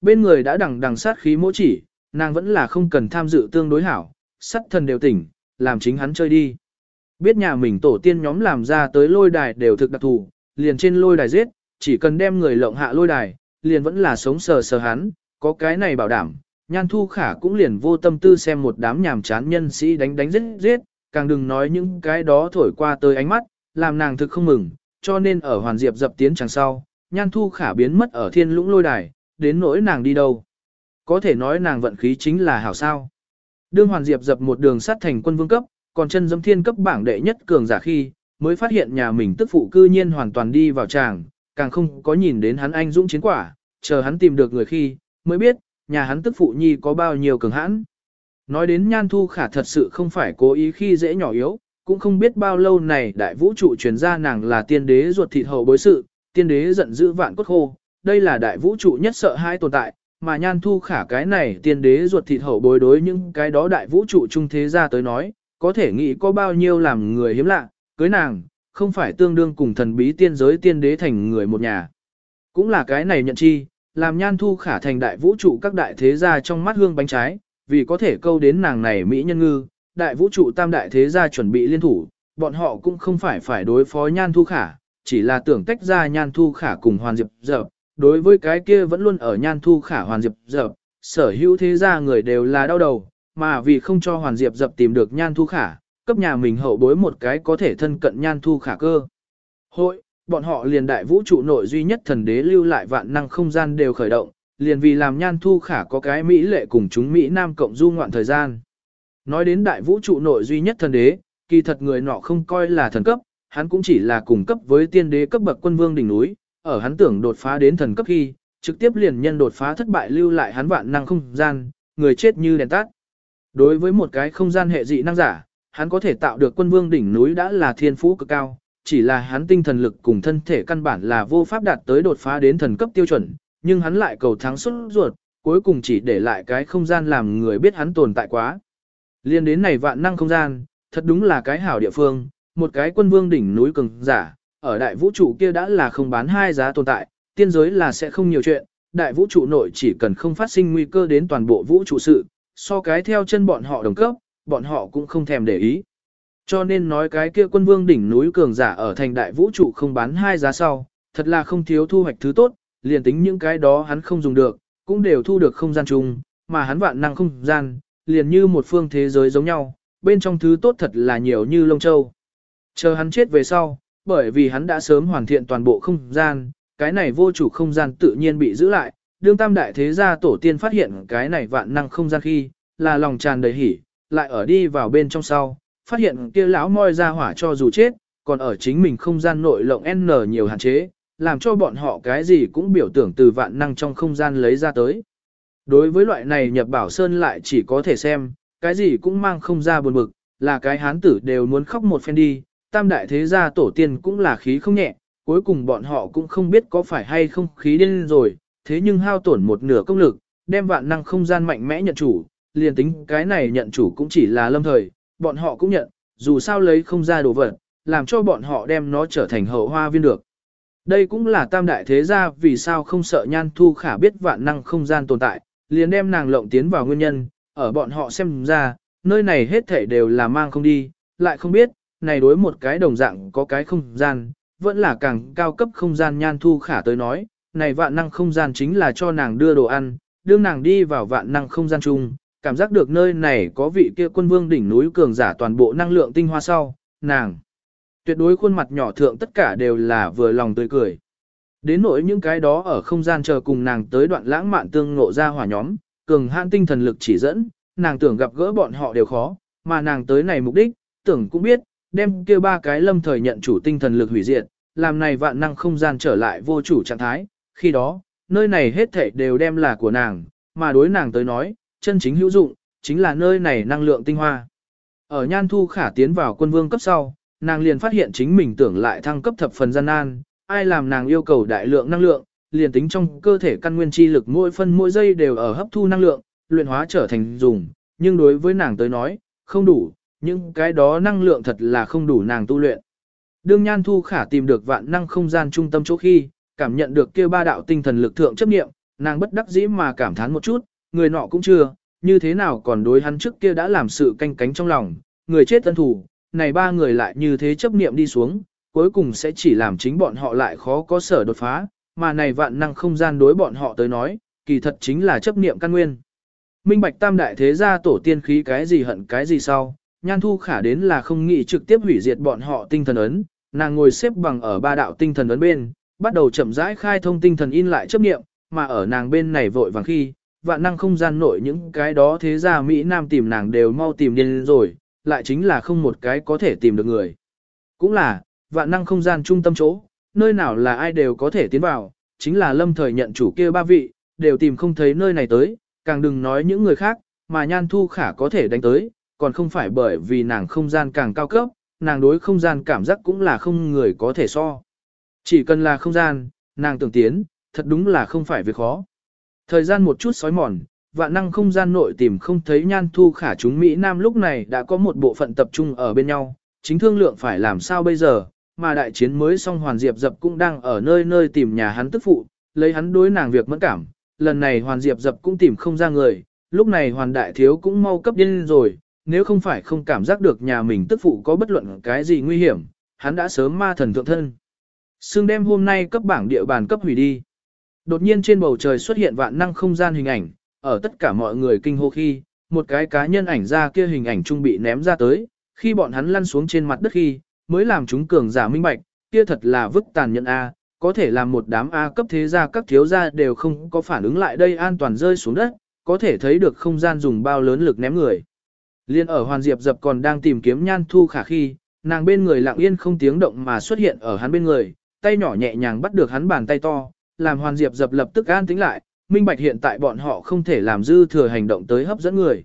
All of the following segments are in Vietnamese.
bên người đã đằng đằng sát khí mỗi chỉ, nàng vẫn là không cần tham dự tương đối hảo, sắt thần đều tỉnh, làm chính hắn chơi đi. Biết nhà mình tổ tiên nhóm làm ra tới lôi đài đều thực đặc thù, liền trên lôi đài giết, chỉ cần đem người lộng hạ lôi đài, liền vẫn là sống sờ sờ hắn, có cái này bảo đảm, nhan thu khả cũng liền vô tâm tư xem một đám nhàm chán nhân sĩ đánh đánh giết giết, càng đừng nói những cái đó thổi qua tới ánh mắt, làm nàng thực không mừng, cho nên ở hoàn diệp dập tiến chẳng sau, nhan thu khả biến mất ở thiên lũng lôi đài, đến nỗi nàng đi đâu. Có thể nói nàng vận khí chính là hảo sao. Đương hoàn diệp dập một đường sát thành quân vương cấp, còn chân dâm thiên cấp bảng đệ nhất cường giả khi, mới phát hiện nhà mình tức phụ cư nhiên hoàn toàn đi vào tràng, càng không có nhìn đến hắn anh dũng chiến quả, chờ hắn tìm được người khi, mới biết, nhà hắn tức phụ nhi có bao nhiêu cường hãn. Nói đến nhan thu khả thật sự không phải cố ý khi dễ nhỏ yếu, cũng không biết bao lâu này đại vũ trụ truyền ra nàng là tiên đế ruột thịt hậu bối sự, tiên đế giận dữ vạn cốt khô, đây là đại vũ trụ nhất sợ hai tồn tại, mà nhan thu khả cái này tiên đế ruột thịt hậu bối đối những cái đó đại vũ trụ trung thế ra tới nói, có thể nghĩ có bao nhiêu làm người hiếm lạ, cưới nàng, không phải tương đương cùng thần bí tiên giới tiên đế thành người một nhà. Cũng là cái này nhận chi, làm nhan thu khả thành đại vũ trụ các đại thế gia trong mắt hương bánh trái, vì có thể câu đến nàng này Mỹ nhân ngư, đại vũ trụ tam đại thế gia chuẩn bị liên thủ, bọn họ cũng không phải phải đối phó nhan thu khả, chỉ là tưởng tách ra nhan thu khả cùng hoàn diệp dập, đối với cái kia vẫn luôn ở nhan thu khả hoàn diệp dập, sở hữu thế gia người đều là đau đầu, mà vì không cho hoàn diệp dập tìm được nhan thu khả, cấp nhà mình hậu bối một cái có thể thân cận nhan thu khả cơ. Hội, bọn họ liền đại vũ trụ nội duy nhất thần đế lưu lại vạn năng không gian đều khởi động, liền vì làm nhan thu khả có cái Mỹ lệ cùng chúng Mỹ Nam cộng du ngoạn thời gian. Nói đến đại vũ trụ nội duy nhất thần đế, kỳ thật người nọ không coi là thần cấp, hắn cũng chỉ là cùng cấp với tiên đế cấp bậc quân vương đỉnh núi, ở hắn tưởng đột phá đến thần cấp khi, trực tiếp liền nhân đột phá thất bại lưu lại hắn vạn năng không gian, người chết như đèn tắt. Đối với một cái không gian hệ dị năng giả, hắn có thể tạo được quân vương đỉnh núi đã là thiên phú cực cao, chỉ là hắn tinh thần lực cùng thân thể căn bản là vô pháp đạt tới đột phá đến thần cấp tiêu chuẩn, nhưng hắn lại cầu thắng xuất ruột, cuối cùng chỉ để lại cái không gian làm người biết hắn tồn tại quá. Liên đến này vạn năng không gian, thật đúng là cái hảo địa phương, một cái quân vương đỉnh núi cường giả, ở đại vũ trụ kia đã là không bán hai giá tồn tại, tiên giới là sẽ không nhiều chuyện, đại vũ trụ nội chỉ cần không phát sinh nguy cơ đến toàn bộ vũ trụ sự, so cái theo chân bọn họ đồng cấp, bọn họ cũng không thèm để ý. Cho nên nói cái kia quân vương đỉnh núi cường giả ở thành đại vũ trụ không bán hai giá sau, thật là không thiếu thu hoạch thứ tốt, liền tính những cái đó hắn không dùng được, cũng đều thu được không gian chung, mà hắn vạn năng không gian, liền như một phương thế giới giống nhau, bên trong thứ tốt thật là nhiều như lông châu. Chờ hắn chết về sau, bởi vì hắn đã sớm hoàn thiện toàn bộ không gian, cái này vô chủ không gian tự nhiên bị giữ lại, đương tam đại thế gia tổ tiên phát hiện cái này vạn năng không gian khi, là lòng tràn đầy hỉ, lại ở đi vào bên trong sau, phát hiện kia lão moi ra hỏa cho dù chết, còn ở chính mình không gian nội lộng N nhiều hạn chế, làm cho bọn họ cái gì cũng biểu tưởng từ vạn năng trong không gian lấy ra tới. Đối với loại này nhập bảo sơn lại chỉ có thể xem, cái gì cũng mang không ra buồn bực, là cái hán tử đều muốn khóc một phen đi, tam đại thế gia tổ tiên cũng là khí không nhẹ, cuối cùng bọn họ cũng không biết có phải hay không khí điên rồi, thế nhưng hao tổn một nửa công lực, đem vạn năng không gian mạnh mẽ nhận chủ, liền tính cái này nhận chủ cũng chỉ là lâm thời, bọn họ cũng nhận, dù sao lấy không ra đồ vật, làm cho bọn họ đem nó trở thành hậu hoa viên được. Đây cũng là tam đại thế gia vì sao không sợ nhan thu khả biết vạn năng không gian tồn tại, liền đem nàng lộng tiến vào nguyên nhân, ở bọn họ xem ra, nơi này hết thể đều là mang không đi, lại không biết, này đối một cái đồng dạng có cái không gian, vẫn là càng cao cấp không gian nhan thu khả tới nói, này vạn năng không gian chính là cho nàng đưa đồ ăn, đưa nàng đi vào vạn năng không gian chung, cảm giác được nơi này có vị kia quân vương đỉnh núi cường giả toàn bộ năng lượng tinh hoa sau, nàng. Tuyệt đối khuôn mặt nhỏ thượng tất cả đều là vừa lòng tươi cười. Đến nỗi những cái đó ở không gian chờ cùng nàng tới đoạn lãng mạn tương ngộ ra hỏa nhóm, cường hãn tinh thần lực chỉ dẫn, nàng tưởng gặp gỡ bọn họ đều khó, mà nàng tới này mục đích, tưởng cũng biết, đem kia ba cái lâm thời nhận chủ tinh thần lực hủy diệt, làm này vạn năng không gian trở lại vô chủ trạng thái, khi đó, nơi này hết thảy đều đem là của nàng, mà đối nàng tới nói, chân chính hữu dụng, chính là nơi này năng lượng tinh hoa. Ở Nhan Thu Khả tiến vào quân vương cấp sau, nàng liền phát hiện chính mình tưởng lại thăng cấp thập phần gian nan, ai làm nàng yêu cầu đại lượng năng lượng, liền tính trong cơ thể căn nguyên chi lực mỗi phân mỗi giây đều ở hấp thu năng lượng, luyện hóa trở thành dùng, nhưng đối với nàng tới nói, không đủ, những cái đó năng lượng thật là không đủ nàng tu luyện. Đương Nhan Thu Khả tìm được vạn năng không gian trung tâm chỗ khi, cảm nhận được kia ba đạo tinh thần lực thượng chấp nghiệm, Nàng bất đắc dĩ mà cảm thán một chút, người nọ cũng chưa, như thế nào còn đối hắn trước kia đã làm sự canh cánh trong lòng, người chết tân thủ, này ba người lại như thế chấp niệm đi xuống, cuối cùng sẽ chỉ làm chính bọn họ lại khó có sở đột phá, mà này vạn năng không gian đối bọn họ tới nói, kỳ thật chính là chấp niệm căn nguyên. Minh bạch tam đại thế gia tổ tiên khí cái gì hận cái gì sau, nhan thu khả đến là không nghĩ trực tiếp hủy diệt bọn họ tinh thần ấn, nàng ngồi xếp bằng ở ba đạo tinh thần ấn bên, bắt đầu chậm rãi khai thông tinh thần in lại chấp niệm, mà ở nàng bên này vội vàng khi, vạn năng không gian nội những cái đó thế gia Mỹ Nam tìm nàng đều mau tìm điên rồi, lại chính là không một cái có thể tìm được người. Cũng là, vạn năng không gian trung tâm chỗ, nơi nào là ai đều có thể tiến vào, chính là lâm thời nhận chủ kia ba vị, đều tìm không thấy nơi này tới, càng đừng nói những người khác, mà nhan thu khả có thể đánh tới, còn không phải bởi vì nàng không gian càng cao cấp, nàng đối không gian cảm giác cũng là không người có thể so. Chỉ cần là không gian, nàng tưởng tiến, thật đúng là không phải việc khó. Thời gian một chút sói mòn, vạn năng không gian nội tìm không thấy nhan thu khả chúng Mỹ Nam lúc này đã có một bộ phận tập trung ở bên nhau, chính thương lượng phải làm sao bây giờ, mà đại chiến mới xong Hoàn Diệp Dập cũng đang ở nơi nơi tìm nhà hắn tức phụ, lấy hắn đối nàng việc mẫn cảm, lần này Hoàn Diệp Dập cũng tìm không ra người, lúc này Hoàn Đại Thiếu cũng mau cấp điên rồi, nếu không phải không cảm giác được nhà mình tức phụ có bất luận cái gì nguy hiểm, hắn đã sớm ma thần thượng thân. Sương đêm hôm nay cấp bảng địa bàn cấp hủy đi. Đột nhiên trên bầu trời xuất hiện vạn năng không gian hình ảnh, ở tất cả mọi người kinh hô khi, một cái cá nhân ảnh ra kia hình ảnh trung bị ném ra tới, khi bọn hắn lăn xuống trên mặt đất khi, mới làm chúng cường giả minh bạch, kia thật là vức tàn nhẫn A, có thể làm một đám A cấp thế gia các thiếu gia đều không có phản ứng lại đây an toàn rơi xuống đất, có thể thấy được không gian dùng bao lớn lực ném người. Liên ở Hoàn Diệp dập còn đang tìm kiếm nhan thu khả khi, nàng bên người lặng yên không tiếng động mà xuất hiện ở hắn bên người, tay nhỏ nhẹ nhàng bắt được hắn bàn tay to, làm Hoàn Diệp dập lập tức an tĩnh lại, minh bạch hiện tại bọn họ không thể làm dư thừa hành động tới hấp dẫn người.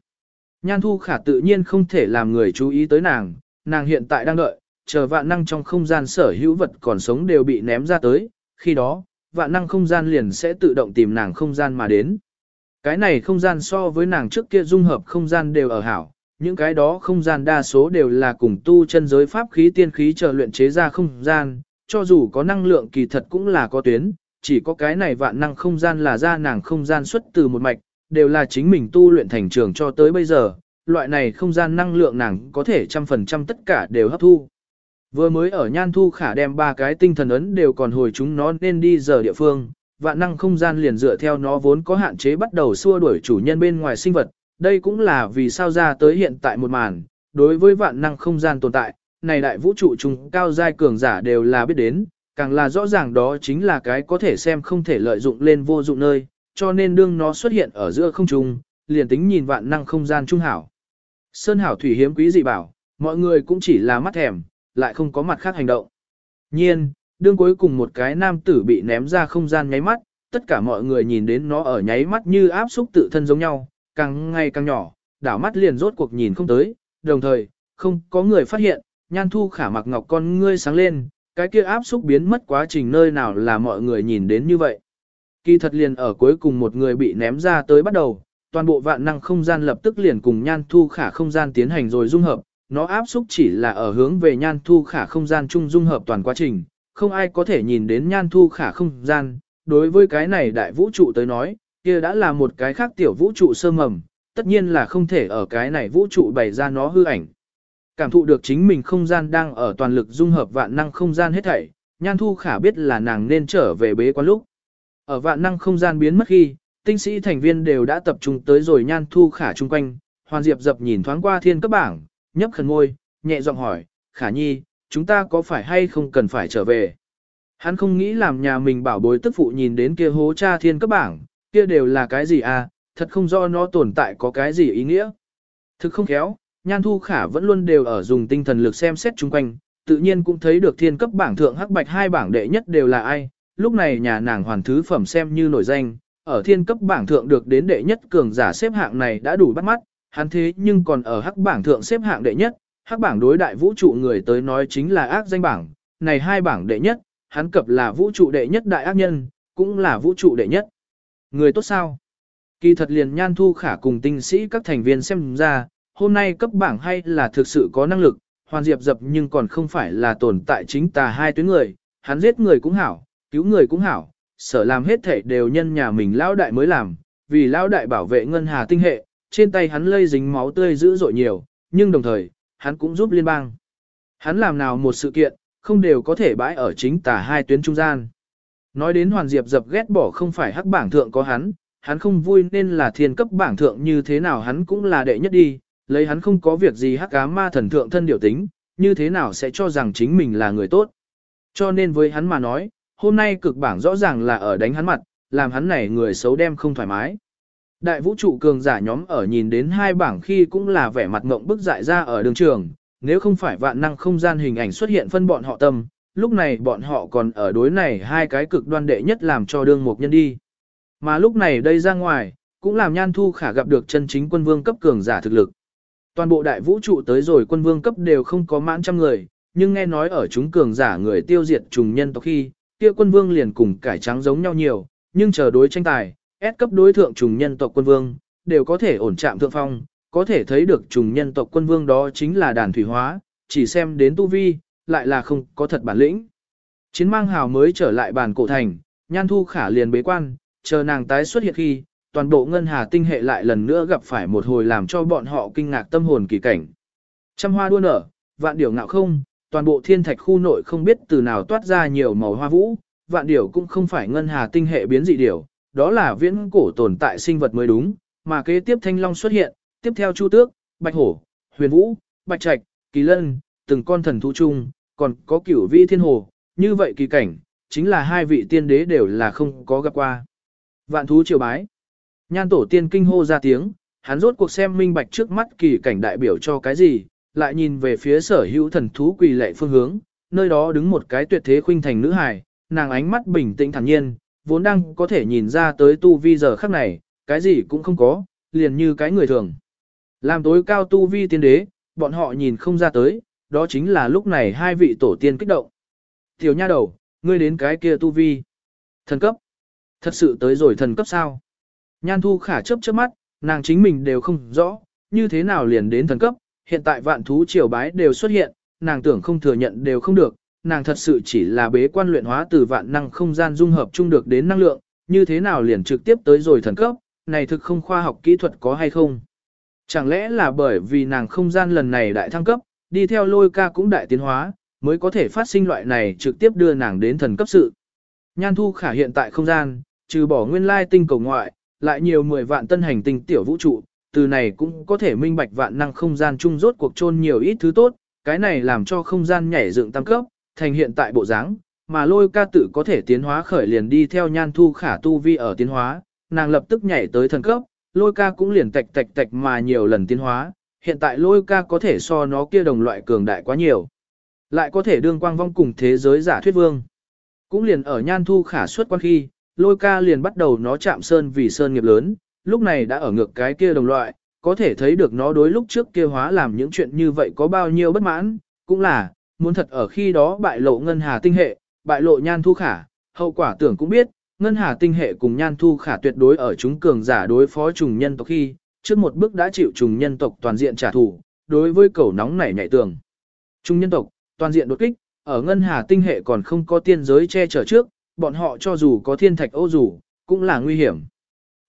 Nhan thu khả tự nhiên không thể làm người chú ý tới nàng, nàng hiện tại đang đợi, chờ vạn năng trong không gian sở hữu vật còn sống đều bị ném ra tới, khi đó, vạn năng không gian liền sẽ tự động tìm nàng không gian mà đến. Cái này không gian so với nàng trước kia dung hợp không gian đều ở hảo, những cái đó không gian đa số đều là cùng tu chân giới pháp khí tiên khí chờ luyện chế ra không gian, cho dù có năng lượng kỳ thật cũng là có tuyến, chỉ có cái này vạn năng không gian là ra nàng không gian xuất từ một mạch, đều là chính mình tu luyện thành trường cho tới bây giờ, loại này không gian năng lượng nàng có thể trăm phần trăm tất cả đều hấp thu. Vừa mới ở nhan thu khả đem ba cái tinh thần ấn đều còn hồi chúng nó nên đi giờ địa phương, vạn năng không gian liền dựa theo nó vốn có hạn chế bắt đầu xua đuổi chủ nhân bên ngoài sinh vật, đây cũng là vì sao ra tới hiện tại một màn, đối với vạn năng không gian tồn tại, này đại vũ trụ trùng cao giai cường giả đều là biết đến, càng là rõ ràng đó chính là cái có thể xem không thể lợi dụng lên vô dụng nơi, cho nên đương nó xuất hiện ở giữa không trung, liền tính nhìn vạn năng không gian trung hảo. Sơn hảo thủy hiếm quý dị bảo, mọi người cũng chỉ là mắt thèm, lại không có mặt khác hành động. Nhiên, đương cuối cùng một cái nam tử bị ném ra không gian nháy mắt, tất cả mọi người nhìn đến nó ở nháy mắt như áp xúc tự thân giống nhau, càng ngày càng nhỏ, đảo mắt liền rốt cuộc nhìn không tới, đồng thời, không có người phát hiện, nhan thu khả mặc ngọc con ngươi sáng lên, cái kia áp xúc biến mất quá trình nơi nào là mọi người nhìn đến như vậy. Kỳ thật liền ở cuối cùng một người bị ném ra tới bắt đầu, toàn bộ vạn năng không gian lập tức liền cùng nhan thu khả không gian tiến hành rồi dung hợp, nó áp xúc chỉ là ở hướng về nhan thu khả không gian chung dung hợp toàn quá trình, không ai có thể nhìn đến nhan thu khả không gian, đối với cái này đại vũ trụ tới nói, kia đã là một cái khác tiểu vũ trụ sơ mầm, tất nhiên là không thể ở cái này vũ trụ bày ra nó hư ảnh. Cảm thụ được chính mình không gian đang ở toàn lực dung hợp vạn năng không gian hết thảy, nhan thu khả biết là nàng nên trở về bế quan lúc. Ở vạn năng không gian biến mất khi, tinh sĩ thành viên đều đã tập trung tới rồi nhan thu khả chung quanh, hoàn diệp dập nhìn thoáng qua thiên cấp bảng, nhấp khẩn môi, nhẹ giọng hỏi, khả nhi, chúng ta có phải hay không cần phải trở về? Hắn không nghĩ làm nhà mình bảo bối tức phụ nhìn đến kia hố cha thiên cấp bảng, kia đều là cái gì à, thật không do nó tồn tại có cái gì ý nghĩa. Thực không khéo, Nhan Thu Khả vẫn luôn đều ở dùng tinh thần lực xem xét chung quanh, tự nhiên cũng thấy được thiên cấp bảng thượng hắc bạch hai bảng đệ nhất đều là ai, lúc này nhà nàng hoàn thứ phẩm xem như nổi danh, ở thiên cấp bảng thượng được đến đệ nhất cường giả xếp hạng này đã đủ bắt mắt, hắn thế nhưng còn ở hắc bảng thượng xếp hạng đệ nhất, hắc bảng đối đại vũ trụ người tới nói chính là ác danh bảng, này hai bảng đệ nhất, hắn cập là vũ trụ đệ nhất đại ác nhân, cũng là vũ trụ đệ nhất. Người tốt sao? Kỳ thật liền nhan thu khả cùng tinh sĩ các thành viên xem ra, hôm nay cấp bảng hay là thực sự có năng lực, hoàn diệp dập nhưng còn không phải là tồn tại chính tà hai tuyến người, hắn giết người cũng hảo, cứu người cũng hảo, sở làm hết thể đều nhân nhà mình lão đại mới làm, vì lão đại bảo vệ ngân hà tinh hệ, trên tay hắn lây dính máu tươi dữ dội nhiều, nhưng đồng thời, hắn cũng giúp liên bang. Hắn làm nào một sự kiện, không đều có thể bãi ở chính tả hai tuyến trung gian. Nói đến Hoàn Diệp dập ghét bỏ không phải hắc bảng thượng có hắn, hắn không vui nên là thiên cấp bảng thượng như thế nào hắn cũng là đệ nhất đi, lấy hắn không có việc gì hắc ám ma thần thượng thân điều tính, như thế nào sẽ cho rằng chính mình là người tốt. Cho nên với hắn mà nói, hôm nay cực bảng rõ ràng là ở đánh hắn mặt, làm hắn này người xấu đem không thoải mái. Đại vũ trụ cường giả nhóm ở nhìn đến hai bảng khi cũng là vẻ mặt ngộng bức dại ra ở đường trường, nếu không phải vạn năng không gian hình ảnh xuất hiện phân bọn họ tâm, lúc này bọn họ còn ở đối này hai cái cực đoan đệ nhất làm cho đương một nhân đi. Mà lúc này đây ra ngoài, cũng làm nhan thu khả gặp được chân chính quân vương cấp cường giả thực lực. Toàn bộ đại vũ trụ tới rồi quân vương cấp đều không có mãn trăm người, nhưng nghe nói ở chúng cường giả người tiêu diệt trùng nhân tộc khi, kia quân vương liền cùng cải trắng giống nhau nhiều, nhưng chờ đối tranh tài, S cấp đối thượng trùng nhân tộc quân vương, đều có thể ổn chạm thượng phong, có thể thấy được trùng nhân tộc quân vương đó chính là đàn thủy hóa, chỉ xem đến tu vi, lại là không có thật bản lĩnh. Chiến mang hào mới trở lại bàn cổ thành, nhan thu khả liền bế quan, chờ nàng tái xuất hiện khi, toàn bộ ngân hà tinh hệ lại lần nữa gặp phải một hồi làm cho bọn họ kinh ngạc tâm hồn kỳ cảnh. Trăm hoa đua nở, vạn điểu ngạo không, toàn bộ thiên thạch khu nội không biết từ nào toát ra nhiều màu hoa vũ, vạn điểu cũng không phải ngân hà tinh hệ biến dị điểu, đó là viễn cổ tồn tại sinh vật mới đúng, mà kế tiếp thanh long xuất hiện, tiếp theo chu tước, bạch hổ, huyền vũ, bạch trạch, kỳ lân, từng con thần thú chung, còn có cửu vi thiên hồ, như vậy kỳ cảnh, chính là hai vị tiên đế đều là không có gặp qua. Vạn thú triều bái. Nhan tổ tiên kinh hô ra tiếng, hắn rốt cuộc xem minh bạch trước mắt kỳ cảnh đại biểu cho cái gì, lại nhìn về phía sở hữu thần thú quỳ lệ phương hướng, nơi đó đứng một cái tuyệt thế khuynh thành nữ hài, nàng ánh mắt bình tĩnh thản nhiên, vốn đang có thể nhìn ra tới tu vi giờ khắc này, cái gì cũng không có, liền như cái người thường. Làm tối cao tu vi tiên đế, bọn họ nhìn không ra tới, đó chính là lúc này hai vị tổ tiên kích động. Tiểu nha đầu, ngươi đến cái kia tu vi. Thần cấp. Thật sự tới rồi thần cấp sao? Nhan thu khả chấp chớp mắt, nàng chính mình đều không rõ, như thế nào liền đến thần cấp, hiện tại vạn thú triều bái đều xuất hiện, nàng tưởng không thừa nhận đều không được, nàng thật sự chỉ là bế quan luyện hóa từ vạn năng không gian dung hợp chung được đến năng lượng, như thế nào liền trực tiếp tới rồi thần cấp, này thực không khoa học kỹ thuật có hay không? Chẳng lẽ là bởi vì nàng không gian lần này đại thăng cấp, đi theo lôi ca cũng đại tiến hóa, mới có thể phát sinh loại này trực tiếp đưa nàng đến thần cấp sự. Nhan thu khả hiện tại không gian, trừ bỏ nguyên lai tinh cầu ngoại, lại nhiều 10 vạn tân hành tinh tiểu vũ trụ, từ này cũng có thể minh bạch vạn năng không gian chung rốt cuộc chôn nhiều ít thứ tốt, cái này làm cho không gian nhảy dựng tăng cấp, thành hiện tại bộ dáng, mà lôi ca tự có thể tiến hóa khởi liền đi theo nhan thu khả tu vi ở tiến hóa, nàng lập tức nhảy tới thần cấp, lôi ca cũng liền tạch tạch tạch mà nhiều lần tiến hóa, hiện tại lôi ca có thể so nó kia đồng loại cường đại quá nhiều. Lại có thể đương quang vong cùng thế giới giả thuyết vương. Cũng liền ở nhan thu khả suất quan khi, lôi ca liền bắt đầu nó chạm sơn vì sơn nghiệp lớn, lúc này đã ở ngược cái kia đồng loại, có thể thấy được nó đối lúc trước kia hóa làm những chuyện như vậy có bao nhiêu bất mãn, cũng là, muốn thật ở khi đó bại lộ ngân hà tinh hệ, bại lộ nhan thu khả, hậu quả tưởng cũng biết, ngân hà tinh hệ cùng nhan thu khả tuyệt đối ở chúng cường giả đối phó trùng nhân tộc khi, trước một bước đã chịu trùng nhân tộc toàn diện trả thù, đối với cầu nóng nảy nhảy tường. Trùng nhân tộc, toàn diện đột kích, ở ngân hà tinh hệ còn không có tiên giới che chở trước, bọn họ cho dù có thiên thạch ô dù, cũng là nguy hiểm.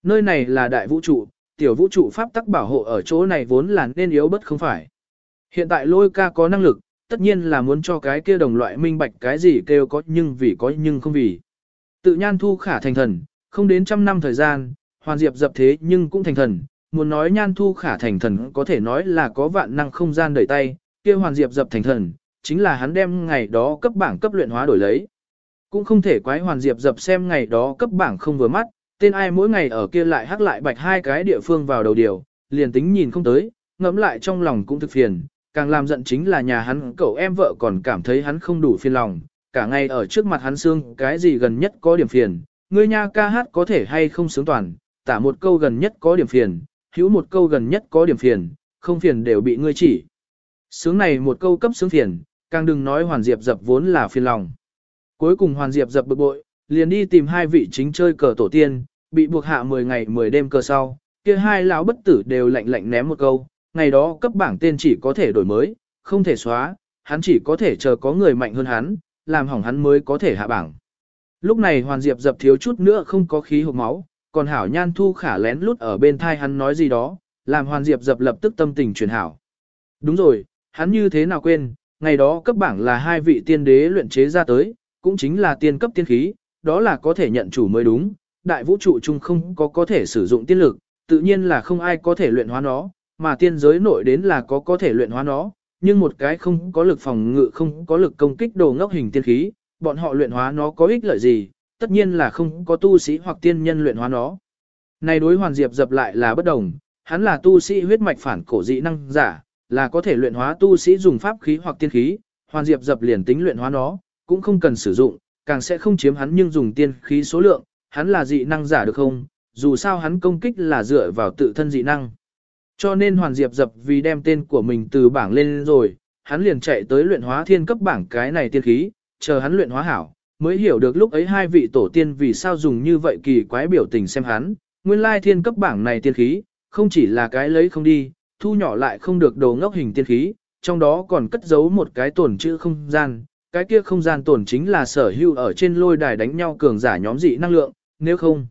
Nơi này là đại vũ trụ, tiểu vũ trụ pháp tắc bảo hộ ở chỗ này vốn là nên yếu bất không phải. Hiện tại lôi ca có năng lực, tất nhiên là muốn cho cái kia đồng loại minh bạch cái gì kêu có nhưng vì có nhưng không vì. Tự nhan thu khả thành thần, không đến trăm năm thời gian, hoàn diệp dập thế nhưng cũng thành thần, muốn nói nhan thu khả thành thần có thể nói là có vạn năng không gian đẩy tay, kia hoàn diệp dập thành thần, chính là hắn đem ngày đó cấp bảng cấp luyện hóa đổi lấy. Cũng không thể quái hoàn diệp dập xem ngày đó cấp bảng không vừa mắt, tên ai mỗi ngày ở kia lại hắc lại bạch hai cái địa phương vào đầu điều, liền tính nhìn không tới, ngẫm lại trong lòng cũng thực phiền, càng làm giận chính là nhà hắn cậu em vợ còn cảm thấy hắn không đủ phiền lòng, cả ngày ở trước mặt hắn xương cái gì gần nhất có điểm phiền, ngươi nha ca hát có thể hay không sướng toàn, tả một câu gần nhất có điểm phiền, hữu một câu gần nhất có điểm phiền, không phiền đều bị ngươi chỉ. Sướng này một câu cấp sướng phiền, càng đừng nói hoàn diệp dập vốn là phiền lòng. Cuối cùng hoàn diệp dập bực bội, liền đi tìm hai vị chính chơi cờ tổ tiên, bị buộc hạ 10 ngày 10 đêm cờ sau, kia hai lão bất tử đều lạnh lạnh ném một câu, ngày đó cấp bảng tên chỉ có thể đổi mới, không thể xóa, hắn chỉ có thể chờ có người mạnh hơn hắn, làm hỏng hắn mới có thể hạ bảng. Lúc này Hoàn Diệp dập thiếu chút nữa không có khí hộp máu, còn Hảo Nhan Thu khả lén lút ở bên thai hắn nói gì đó, làm Hoàn Diệp dập lập tức tâm tình chuyển hảo. Đúng rồi, hắn như thế nào quên, ngày đó cấp bảng là hai vị tiên đế luyện chế ra tới, cũng chính là tiên cấp tiên khí, đó là có thể nhận chủ mới đúng, đại vũ trụ chung không có có thể sử dụng tiên lực, tự nhiên là không ai có thể luyện hóa nó, mà tiên giới nội đến là có có thể luyện hóa nó, nhưng một cái không có lực phòng ngự không có lực công kích đồ ngốc hình tiên khí, bọn họ luyện hóa nó có ích lợi gì, tất nhiên là không có tu sĩ hoặc tiên nhân luyện hóa nó. Này đối hoàn diệp dập lại là bất đồng, hắn là tu sĩ huyết mạch phản cổ dị năng giả, là có thể luyện hóa tu sĩ dùng pháp khí hoặc tiên khí, hoàn diệp dập liền tính luyện hóa nó, cũng không cần sử dụng, càng sẽ không chiếm hắn nhưng dùng tiên khí số lượng, hắn là dị năng giả được không, dù sao hắn công kích là dựa vào tự thân dị năng. Cho nên Hoàn Diệp dập vì đem tên của mình từ bảng lên rồi, hắn liền chạy tới luyện hóa thiên cấp bảng cái này tiên khí, chờ hắn luyện hóa hảo, mới hiểu được lúc ấy hai vị tổ tiên vì sao dùng như vậy kỳ quái biểu tình xem hắn, nguyên lai thiên cấp bảng này tiên khí, không chỉ là cái lấy không đi, thu nhỏ lại không được đồ ngốc hình tiên khí, trong đó còn cất giấu một cái tổn chữ không gian, cái kia không gian tổn chính là sở hữu ở trên lôi đài đánh nhau cường giả nhóm dị năng lượng, nếu không,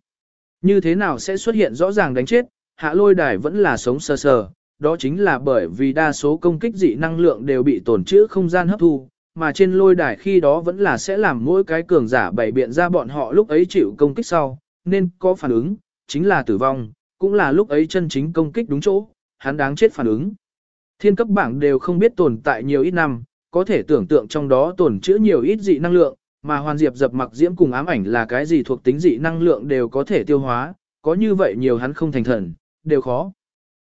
như thế nào sẽ xuất hiện rõ ràng đánh chết, hạ lôi đài vẫn là sống sờ sờ, đó chính là bởi vì đa số công kích dị năng lượng đều bị tổn chữ không gian hấp thu, mà trên lôi đài khi đó vẫn là sẽ làm mỗi cái cường giả bày biện ra bọn họ lúc ấy chịu công kích sau, nên có phản ứng, chính là tử vong, cũng là lúc ấy chân chính công kích đúng chỗ, hắn đáng chết phản ứng. Thiên cấp bảng đều không biết tồn tại nhiều ít năm, có thể tưởng tượng trong đó tồn trữ nhiều ít dị năng lượng, mà hoàn diệp dập mặc diễm cùng ám ảnh là cái gì thuộc tính dị năng lượng đều có thể tiêu hóa, có như vậy nhiều hắn không thành thần, đều khó.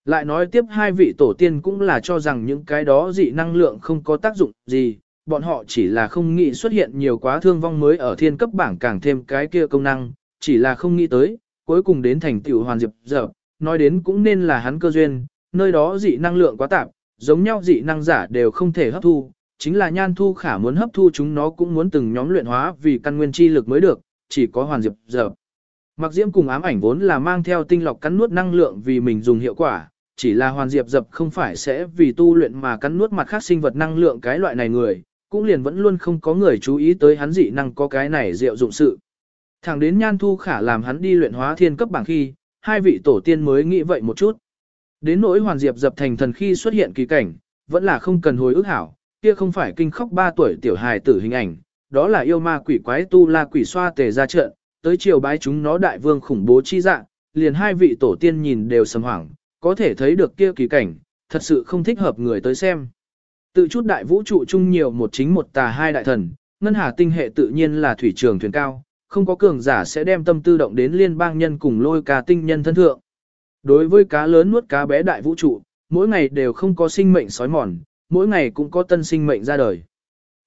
Lại nói tiếp hai vị tổ tiên cũng là cho rằng những cái đó dị năng lượng không có tác dụng gì, bọn họ chỉ là không nghĩ xuất hiện nhiều quá thương vong mới ở thiên cấp bảng càng thêm cái kia công năng, chỉ là không nghĩ tới, cuối cùng đến thành tiểu hoàn diệp dập, nói đến cũng nên là hắn cơ duyên, nơi đó dị năng lượng quá tạp, giống nhau dị năng giả đều không thể hấp thu, chính là nhan thu khả muốn hấp thu chúng nó cũng muốn từng nhóm luyện hóa vì căn nguyên chi lực mới được, chỉ có hoàn diệp dập. Mặc diễm cùng ám ảnh vốn là mang theo tinh lọc cắn nuốt năng lượng vì mình dùng hiệu quả, chỉ là hoàn diệp dập không phải sẽ vì tu luyện mà cắn nuốt mặt khác sinh vật năng lượng cái loại này người, cũng liền vẫn luôn không có người chú ý tới hắn dị năng có cái này diệu dụng sự. Thẳng đến nhan thu khả làm hắn đi luyện hóa thiên cấp bảng khi, hai vị tổ tiên mới nghĩ vậy một chút. Đến nỗi hoàn diệp dập thành thần khi xuất hiện kỳ cảnh, vẫn là không cần hồi ức hảo, kia không phải kinh khóc ba tuổi tiểu hài tử hình ảnh, đó là yêu ma quỷ quái tu la quỷ xoa tề ra trận, tới chiều bái chúng nó đại vương khủng bố chi dạng, liền hai vị tổ tiên nhìn đều sầm hoảng, có thể thấy được kia kỳ cảnh, thật sự không thích hợp người tới xem. Tự chút đại vũ trụ chung nhiều một chính một tà hai đại thần, ngân hà tinh hệ tự nhiên là thủy trường thuyền cao, không có cường giả sẽ đem tâm tư động đến liên bang nhân cùng lôi cá tinh nhân thân thượng. Đối với cá lớn nuốt cá bé đại vũ trụ, mỗi ngày đều không có sinh mệnh sói mòn, mỗi ngày cũng có tân sinh mệnh ra đời.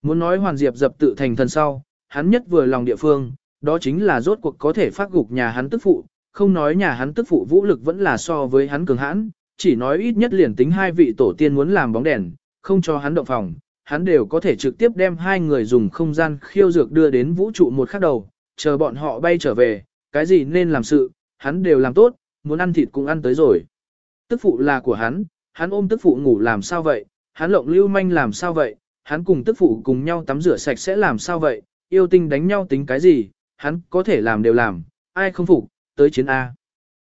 Muốn nói hoàn diệp dập tự thành thần sau, hắn nhất vừa lòng địa phương, đó chính là rốt cuộc có thể phát gục nhà hắn tức phụ, không nói nhà hắn tức phụ vũ lực vẫn là so với hắn cường hãn, chỉ nói ít nhất liền tính hai vị tổ tiên muốn làm bóng đèn, không cho hắn động phòng, hắn đều có thể trực tiếp đem hai người dùng không gian khiêu dược đưa đến vũ trụ một khắc đầu, chờ bọn họ bay trở về, cái gì nên làm sự, hắn đều làm tốt, muốn ăn thịt cũng ăn tới rồi. Tức phụ là của hắn, hắn ôm tức phụ ngủ làm sao vậy, hắn lộng lưu manh làm sao vậy, hắn cùng tức phụ cùng nhau tắm rửa sạch sẽ làm sao vậy, yêu tinh đánh nhau tính cái gì, hắn có thể làm đều làm, ai không phục, tới chiến A.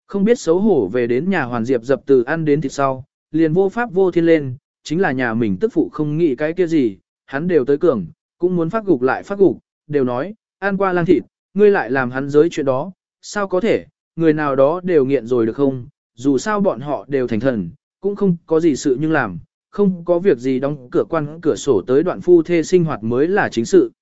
Không biết xấu hổ về đến nhà hoàn diệp dập từ ăn đến thịt sau, liền vô pháp vô thiên lên, chính là nhà mình tức phụ không nghĩ cái kia gì, hắn đều tới cường, cũng muốn phát gục lại phát gục, đều nói, ăn qua lang thịt, ngươi lại làm hắn giới chuyện đó, sao có thể, người nào đó đều nghiện rồi được không, dù sao bọn họ đều thành thần, cũng không có gì sự nhưng làm, không có việc gì đóng cửa quan cửa sổ tới đoạn phu thê sinh hoạt mới là chính sự.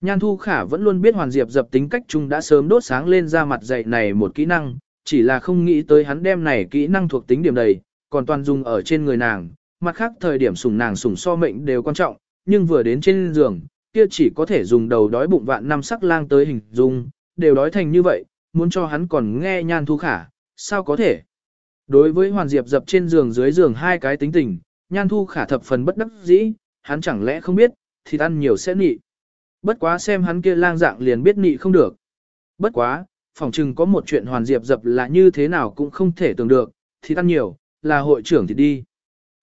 Nhan Thu Khả vẫn luôn biết Hoàn Diệp dập tính cách chung đã sớm đốt sáng lên ra mặt dạy này một kỹ năng, chỉ là không nghĩ tới hắn đem này kỹ năng thuộc tính điểm đầy, còn toàn dùng ở trên người nàng, mặt khác thời điểm sủng nàng sủng so mệnh đều quan trọng, nhưng vừa đến trên giường, kia chỉ có thể dùng đầu đói bụng vạn năm sắc lang tới hình dung, đều đói thành như vậy, muốn cho hắn còn nghe Nhan Thu Khả, sao có thể? Đối với Hoàn Diệp dập trên giường dưới giường hai cái tính tình, Nhan Thu Khả thập phần bất đắc dĩ, hắn chẳng lẽ không biết, thì ăn nhiều sẽ nị. Bất quá xem hắn kia lang dạng liền biết nị không được. Bất quá, phỏng chừng có một chuyện hoàn diệp dập là như thế nào cũng không thể tưởng được, thì ăn nhiều, là hội trưởng thì đi.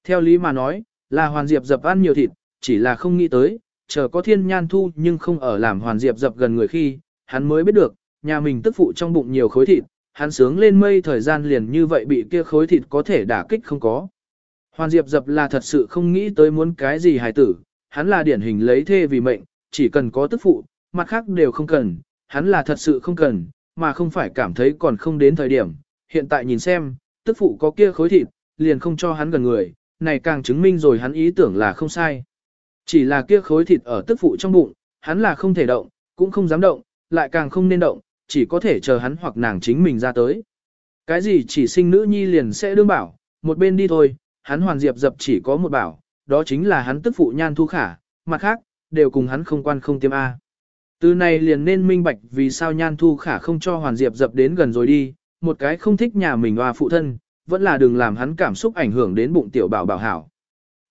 Theo lý mà nói, là hoàn diệp dập ăn nhiều thịt, chỉ là không nghĩ tới, chờ có thiên nhan thu nhưng không ở làm hoàn diệp dập gần người khi, hắn mới biết được, nhà mình tức phụ trong bụng nhiều khối thịt, hắn sướng lên mây thời gian liền như vậy bị kia khối thịt có thể đả kích không có. Hoàn Diệp dập là thật sự không nghĩ tới muốn cái gì hài tử, hắn là điển hình lấy thê vì mệnh, chỉ cần có tức phụ, mặt khác đều không cần, hắn là thật sự không cần, mà không phải cảm thấy còn không đến thời điểm. Hiện tại nhìn xem, tức phụ có kia khối thịt, liền không cho hắn gần người, này càng chứng minh rồi hắn ý tưởng là không sai. Chỉ là kia khối thịt ở tức phụ trong bụng, hắn là không thể động, cũng không dám động, lại càng không nên động, chỉ có thể chờ hắn hoặc nàng chính mình ra tới. Cái gì chỉ sinh nữ nhi liền sẽ đương bảo, một bên đi thôi, hắn hoàn diệp dập chỉ có một bảo, đó chính là hắn tức phụ nhan thu khả, mặt khác, đều cùng hắn không quan không tiêm A. Từ này liền nên minh bạch vì sao nhan thu khả không cho hoàn diệp dập đến gần rồi đi, một cái không thích nhà mình hoa phụ thân, vẫn là đừng làm hắn cảm xúc ảnh hưởng đến bụng tiểu bảo bảo hảo.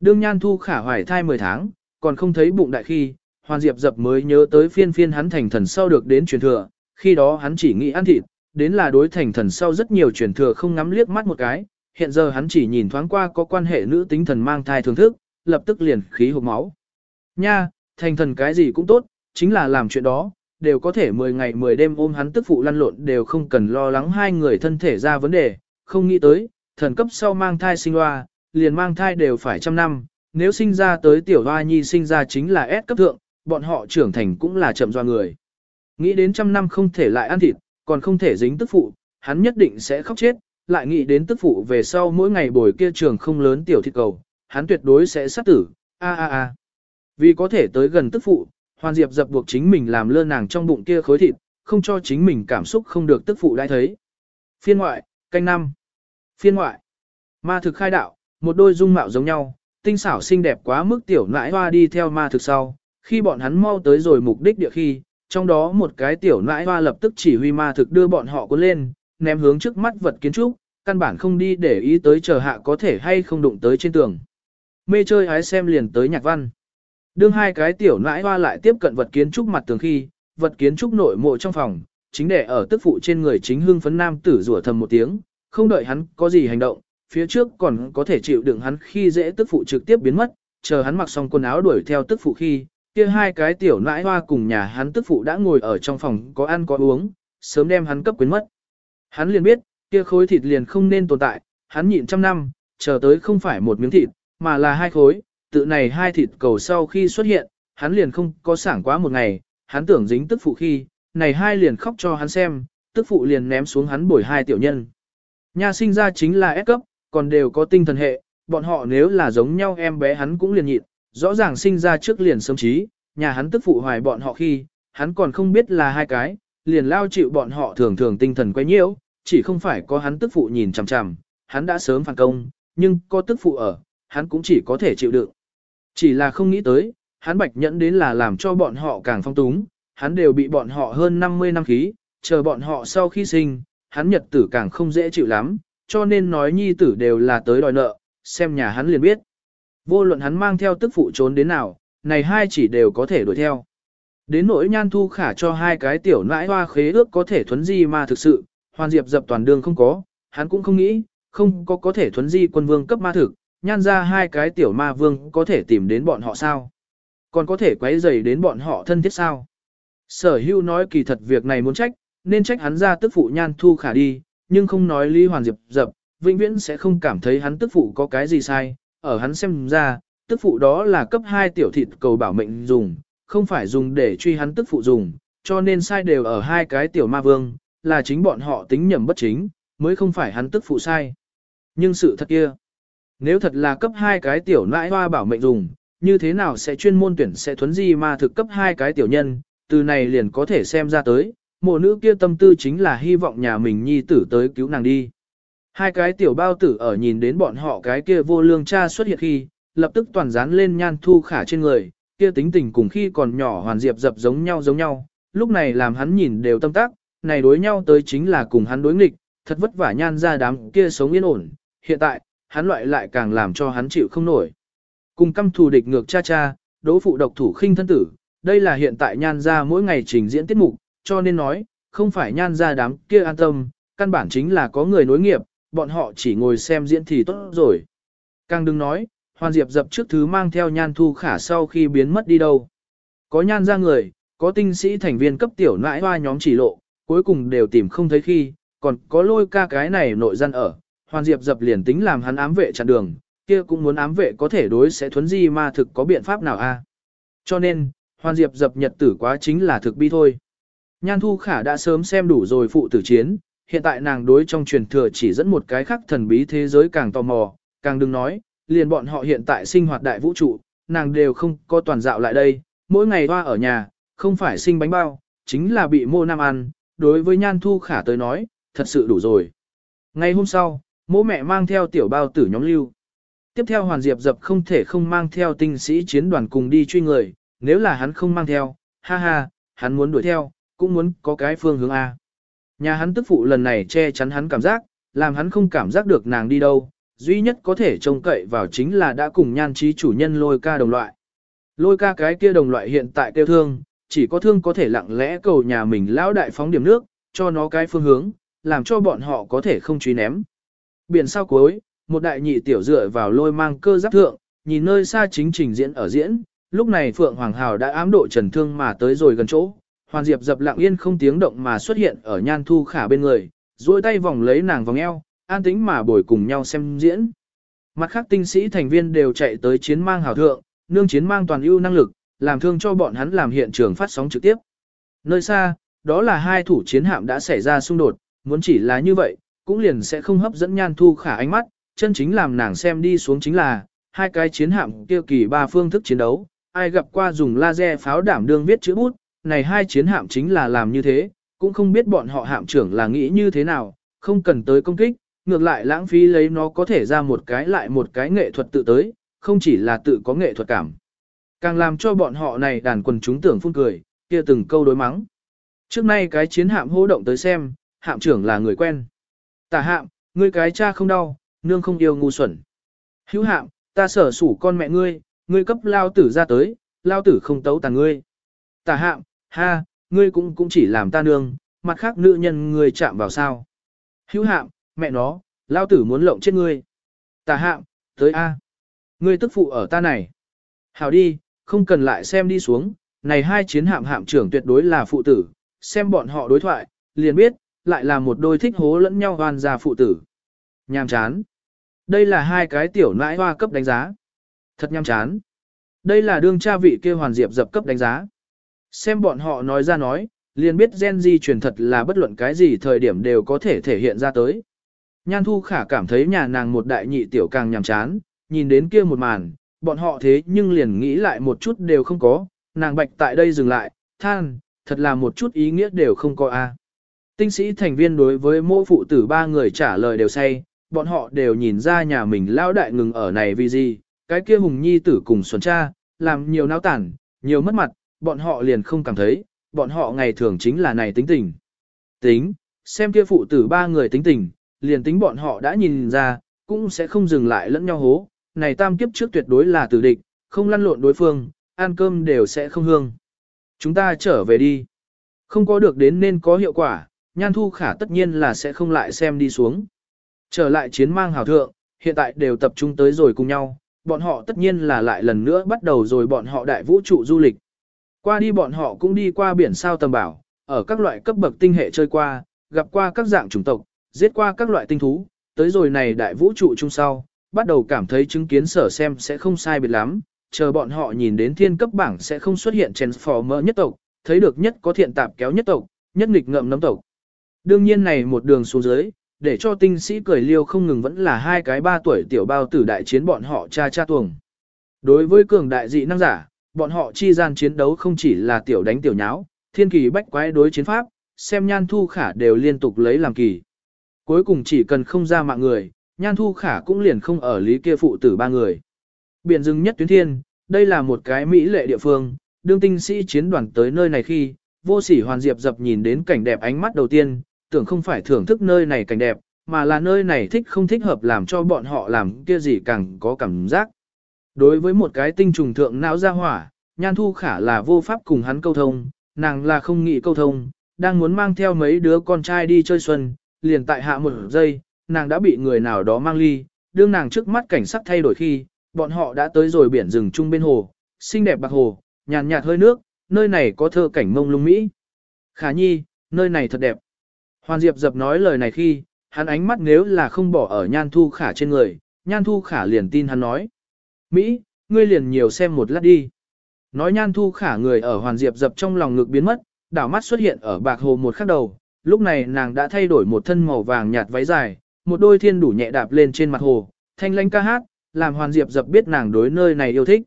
Đương nhan thu khả hoài thai 10 tháng, còn không thấy bụng đại khi, hoàn diệp dập mới nhớ tới phiên phiên hắn thành thần sau được đến truyền thừa, khi đó hắn chỉ nghĩ ăn thịt, đến là đối thành thần sau rất nhiều truyền thừa không ngắm liếc mắt một cái, hiện giờ hắn chỉ nhìn thoáng qua có quan hệ nữ tính thần mang thai thưởng thức, lập tức liền khí hộp máu. Nha, thành thần cái gì cũng tốt, chính là làm chuyện đó, đều có thể 10 ngày 10 đêm ôm hắn tức phụ lăn lộn đều không cần lo lắng hai người thân thể ra vấn đề, không nghĩ tới, thần cấp sau mang thai sinh hoa, liền mang thai đều phải trăm năm, nếu sinh ra tới tiểu hoa nhi sinh ra chính là S cấp thượng, bọn họ trưởng thành cũng là chậm doa người. Nghĩ đến trăm năm không thể lại ăn thịt, còn không thể dính tức phụ, hắn nhất định sẽ khóc chết, lại nghĩ đến tức phụ về sau mỗi ngày bồi kia trường không lớn tiểu thịt cầu, hắn tuyệt đối sẽ sát tử, a a a. Vì có thể tới gần tức phụ, Hoàn Diệp dập buộc chính mình làm lơ nàng trong bụng kia khối thịt, không cho chính mình cảm xúc không được tức phụ đã thấy. Phiên ngoại, canh năm. Phiên ngoại. Ma thực khai đạo, một đôi dung mạo giống nhau, tinh xảo xinh đẹp quá mức tiểu nãi hoa đi theo ma thực sau. Khi bọn hắn mau tới rồi mục đích địa khi, trong đó một cái tiểu nãi hoa lập tức chỉ huy ma thực đưa bọn họ cuốn lên, ném hướng trước mắt vật kiến trúc, căn bản không đi để ý tới chờ hạ có thể hay không đụng tới trên tường. Mê chơi hái xem liền tới nhạc văn. Đương hai cái tiểu nãi hoa lại tiếp cận vật kiến trúc mặt tường khi, vật kiến trúc nội mộ trong phòng, chính để ở tức phụ trên người chính hương phấn nam tử rủa thầm một tiếng, không đợi hắn có gì hành động, phía trước còn có thể chịu đựng hắn khi dễ tức phụ trực tiếp biến mất, chờ hắn mặc xong quần áo đuổi theo tức phụ khi, kia hai cái tiểu nãi hoa cùng nhà hắn tức phụ đã ngồi ở trong phòng có ăn có uống, sớm đem hắn cấp quyến mất. Hắn liền biết, kia khối thịt liền không nên tồn tại, hắn nhịn trăm năm, chờ tới không phải một miếng thịt, mà là hai khối, tự này hai thịt cầu sau khi xuất hiện, hắn liền không có sảng quá một ngày, hắn tưởng dính tức phụ khi, này hai liền khóc cho hắn xem, tức phụ liền ném xuống hắn bồi hai tiểu nhân. nhà sinh ra chính là S cấp, còn đều có tinh thần hệ, bọn họ nếu là giống nhau em bé hắn cũng liền nhịn, rõ ràng sinh ra trước liền sớm trí, nhà hắn tức phụ hoài bọn họ khi, hắn còn không biết là hai cái, liền lao chịu bọn họ thường thường tinh thần quay nhiễu, chỉ không phải có hắn tức phụ nhìn chằm chằm, hắn đã sớm phản công, nhưng có tức phụ ở, hắn cũng chỉ có thể chịu đựng. Chỉ là không nghĩ tới, hắn bạch nhẫn đến là làm cho bọn họ càng phong túng, hắn đều bị bọn họ hơn 50 năm khí, chờ bọn họ sau khi sinh, hắn nhật tử càng không dễ chịu lắm, cho nên nói nhi tử đều là tới đòi nợ, xem nhà hắn liền biết. Vô luận hắn mang theo tức phụ trốn đến nào, này hai chỉ đều có thể đuổi theo. Đến nỗi nhan thu khả cho hai cái tiểu nãi hoa khế ước có thể thuấn di mà thực sự, hoàn diệp dập toàn đường không có, hắn cũng không nghĩ, không có có thể thuấn di quân vương cấp ma thực, nhan ra hai cái tiểu ma vương có thể tìm đến bọn họ sao? Còn có thể quấy rầy đến bọn họ thân thiết sao? Sở hưu nói kỳ thật việc này muốn trách, nên trách hắn ra tức phụ nhan thu khả đi, nhưng không nói lý hoàn diệp dập, vĩnh viễn sẽ không cảm thấy hắn tức phụ có cái gì sai, ở hắn xem ra, tức phụ đó là cấp 2 tiểu thịt cầu bảo mệnh dùng, không phải dùng để truy hắn tức phụ dùng, cho nên sai đều ở hai cái tiểu ma vương, là chính bọn họ tính nhầm bất chính, mới không phải hắn tức phụ sai. Nhưng sự thật kia, nếu thật là cấp hai cái tiểu nãi hoa bảo mệnh dùng, như thế nào sẽ chuyên môn tuyển sẽ thuấn di ma thực cấp hai cái tiểu nhân, từ này liền có thể xem ra tới, mộ nữ kia tâm tư chính là hy vọng nhà mình nhi tử tới cứu nàng đi. Hai cái tiểu bao tử ở nhìn đến bọn họ cái kia vô lương cha xuất hiện khi, lập tức toàn dán lên nhan thu khả trên người, kia tính tình cùng khi còn nhỏ hoàn diệp dập giống nhau giống nhau, lúc này làm hắn nhìn đều tâm tác, này đối nhau tới chính là cùng hắn đối nghịch, thật vất vả nhan ra đám kia sống yên ổn, hiện tại, hắn loại lại càng làm cho hắn chịu không nổi. Cùng căm thù địch ngược cha cha, đỗ phụ độc thủ khinh thân tử, đây là hiện tại nhan ra mỗi ngày trình diễn tiết mục, cho nên nói, không phải nhan ra đám kia an tâm, căn bản chính là có người nối nghiệp, bọn họ chỉ ngồi xem diễn thì tốt rồi. Càng đừng nói, Hoàn Diệp dập trước thứ mang theo nhan thu khả sau khi biến mất đi đâu. Có nhan ra người, có tinh sĩ thành viên cấp tiểu nãi hoa nhóm chỉ lộ, cuối cùng đều tìm không thấy khi, còn có lôi ca cái này nội dân ở, hoàn diệp dập liền tính làm hắn ám vệ chặn đường, kia cũng muốn ám vệ có thể đối sẽ thuấn di ma thực có biện pháp nào a? Cho nên, hoàn diệp dập nhật tử quá chính là thực bi thôi. Nhan Thu Khả đã sớm xem đủ rồi phụ tử chiến, hiện tại nàng đối trong truyền thừa chỉ dẫn một cái khác thần bí thế giới càng tò mò, càng đừng nói, liền bọn họ hiện tại sinh hoạt đại vũ trụ, nàng đều không có toàn dạo lại đây, mỗi ngày hoa ở nhà, không phải sinh bánh bao, chính là bị mô nam ăn, đối với Nhan Thu Khả tới nói, thật sự đủ rồi. Ngày hôm sau, mỗ mẹ mang theo tiểu bao tử nhóm lưu. Tiếp theo Hoàn Diệp dập không thể không mang theo tinh sĩ chiến đoàn cùng đi truy người, nếu là hắn không mang theo, ha ha, hắn muốn đuổi theo, cũng muốn có cái phương hướng A. Nhà hắn tức phụ lần này che chắn hắn cảm giác, làm hắn không cảm giác được nàng đi đâu, duy nhất có thể trông cậy vào chính là đã cùng nhan trí chủ nhân lôi ca đồng loại. Lôi ca cái kia đồng loại hiện tại tiêu thương, chỉ có thương có thể lặng lẽ cầu nhà mình lão đại phóng điểm nước, cho nó cái phương hướng, làm cho bọn họ có thể không truy ném. Biển sao cuối, một đại nhị tiểu dựa vào lôi mang cơ giáp thượng, nhìn nơi xa chính trình diễn ở diễn, lúc này Phượng Hoàng Hào đã ám độ trần thương mà tới rồi gần chỗ, Hoàn Diệp dập lặng yên không tiếng động mà xuất hiện ở Nhan Thu Khả bên người, duỗi tay vòng lấy nàng vòng eo, an tĩnh mà bồi cùng nhau xem diễn. Mặt khác tinh sĩ thành viên đều chạy tới chiến mang hào thượng, nương chiến mang toàn ưu năng lực, làm thương cho bọn hắn làm hiện trường phát sóng trực tiếp. Nơi xa, đó là hai thủ chiến hạm đã xảy ra xung đột, muốn chỉ là như vậy, cũng liền sẽ không hấp dẫn Nhan Thu Khả ánh mắt, chân chính làm nàng xem đi xuống chính là, hai cái chiến hạm kia kỳ ba phương thức chiến đấu, ai gặp qua dùng laser pháo đảm đương viết chữ bút, này hai chiến hạm chính là làm như thế, cũng không biết bọn họ hạm trưởng là nghĩ như thế nào, không cần tới công kích, ngược lại lãng phí lấy nó có thể ra một cái lại một cái nghệ thuật tự tới, không chỉ là tự có nghệ thuật cảm. Càng làm cho bọn họ này đàn quần chúng tưởng phun cười, kia từng câu đối mắng. Trước nay cái chiến hạm hô động tới xem, hạm trưởng là người quen. Tả hạm, ngươi cái cha không đau, nương không yêu ngu xuẩn. Hữu hạm, ta sở sủ con mẹ ngươi, ngươi cấp lao tử ra tới, lao tử không tấu tàn ngươi. Tả hạm, ha, ngươi cũng cũng chỉ làm ta nương, mặt khác nữ nhân ngươi chạm vào sao. Hữu hạm, mẹ nó, lao tử muốn lộng chết ngươi. Tà hạm, tới A. Ngươi tức phụ ở ta này. Hảo đi, không cần lại xem đi xuống, này hai chiến hạm hạm trưởng tuyệt đối là phụ tử, xem bọn họ đối thoại, liền biết, lại là một đôi thích hố lẫn nhau hoàn ra phụ tử. Nhàm chán. Đây là hai cái tiểu nãi hoa cấp đánh giá. Thật nhăm chán. Đây là đương cha vị kia hoàn diệp dập cấp đánh giá. Xem bọn họ nói ra nói, liền biết gen di truyền thật là bất luận cái gì thời điểm đều có thể thể hiện ra tới. Nhan Thu Khả cảm thấy nhà nàng một đại nhị tiểu càng nhàm chán, nhìn đến kia một màn, bọn họ thế nhưng liền nghĩ lại một chút đều không có, nàng bạch tại đây dừng lại, than, thật là một chút ý nghĩa đều không có a. À. Tinh sĩ thành viên đối với mô phụ tử ba người trả lời đều say, bọn họ đều nhìn ra nhà mình lao đại ngừng ở này vì gì, cái kia hùng nhi tử cùng xuân cha, làm nhiều náo tản, nhiều mất mặt, bọn họ liền không cảm thấy, bọn họ ngày thường chính là này tính tình. Tính, xem kia phụ tử ba người tính tình, liền tính bọn họ đã nhìn ra, cũng sẽ không dừng lại lẫn nhau hố, này tam kiếp trước tuyệt đối là tử địch, không lăn lộn đối phương, ăn cơm đều sẽ không hương. Chúng ta trở về đi. Không có được đến nên có hiệu quả, nhan thu khả tất nhiên là sẽ không lại xem đi xuống. Trở lại chiến mang hào thượng, hiện tại đều tập trung tới rồi cùng nhau, bọn họ tất nhiên là lại lần nữa bắt đầu rồi bọn họ đại vũ trụ du lịch. Qua đi bọn họ cũng đi qua biển sao tầm bảo, ở các loại cấp bậc tinh hệ chơi qua, gặp qua các dạng chủng tộc, giết qua các loại tinh thú, tới rồi này đại vũ trụ chung sau, bắt đầu cảm thấy chứng kiến sở xem sẽ không sai biệt lắm, chờ bọn họ nhìn đến thiên cấp bảng sẽ không xuất hiện Transformer nhất tộc, thấy được nhất có thiện tạp kéo nhất tộc, nhất nghịch ngậm nấm tộc. Đương nhiên này một đường xuống dưới, để cho tinh sĩ cười liêu không ngừng vẫn là hai cái ba tuổi tiểu bao tử đại chiến bọn họ cha cha tuồng. Đối với cường đại dị năng giả, bọn họ chi gian chiến đấu không chỉ là tiểu đánh tiểu nháo, thiên kỳ bách quái đối chiến pháp, xem nhan thu khả đều liên tục lấy làm kỳ. Cuối cùng chỉ cần không ra mạng người, nhan thu khả cũng liền không ở lý kia phụ tử ba người. Biển rừng nhất tuyến thiên, đây là một cái mỹ lệ địa phương, đương tinh sĩ chiến đoàn tới nơi này khi, vô sỉ hoàn diệp dập nhìn đến cảnh đẹp ánh mắt đầu tiên, tưởng không phải thưởng thức nơi này cảnh đẹp, mà là nơi này thích không thích hợp làm cho bọn họ làm kia gì càng có cảm giác. Đối với một cái tinh trùng thượng não ra hỏa, nhan thu khả là vô pháp cùng hắn câu thông, nàng là không nghĩ câu thông, đang muốn mang theo mấy đứa con trai đi chơi xuân, liền tại hạ một giây, nàng đã bị người nào đó mang ly, đương nàng trước mắt cảnh sắc thay đổi khi, bọn họ đã tới rồi biển rừng chung bên hồ, xinh đẹp bạc hồ, nhàn nhạt hơi nước, nơi này có thơ cảnh mông lung Mỹ. Khả nhi, nơi này thật đẹp. Hoàn Diệp dập nói lời này khi, hắn ánh mắt nếu là không bỏ ở nhan thu khả trên người, nhan thu khả liền tin hắn nói. Mỹ, ngươi liền nhiều xem một lát đi. Nói nhan thu khả người ở Hoàn Diệp dập trong lòng ngực biến mất, đảo mắt xuất hiện ở bạc hồ một khắc đầu, lúc này nàng đã thay đổi một thân màu vàng nhạt váy dài, một đôi thiên đủ nhẹ đạp lên trên mặt hồ, thanh lãnh ca hát, làm Hoàn Diệp dập biết nàng đối nơi này yêu thích.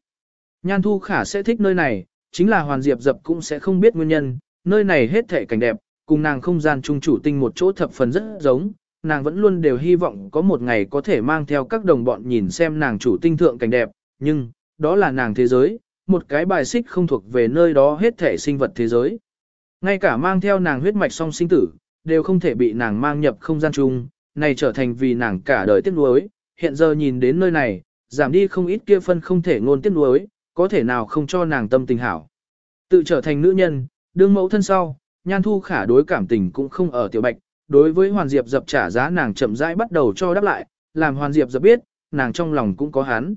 Nhan thu khả sẽ thích nơi này, chính là Hoàn Diệp dập cũng sẽ không biết nguyên nhân, nơi này hết thể cảnh đẹp, cùng nàng không gian trung chủ tinh một chỗ thập phần rất giống, nàng vẫn luôn đều hy vọng có một ngày có thể mang theo các đồng bọn nhìn xem nàng chủ tinh thượng cảnh đẹp, nhưng, đó là nàng thế giới, một cái bài xích không thuộc về nơi đó hết thể sinh vật thế giới. Ngay cả mang theo nàng huyết mạch song sinh tử, đều không thể bị nàng mang nhập không gian chung, này trở thành vì nàng cả đời tiếc nuối, hiện giờ nhìn đến nơi này, giảm đi không ít kia phân không thể ngôn tiếc nuối, có thể nào không cho nàng tâm tình hảo. Tự trở thành nữ nhân, đương mẫu thân sau, nhan thu khả đối cảm tình cũng không ở tiểu bạch, đối với Hoàn Diệp dập trả giá nàng chậm rãi bắt đầu cho đáp lại, làm Hoàn Diệp dập biết, nàng trong lòng cũng có hắn.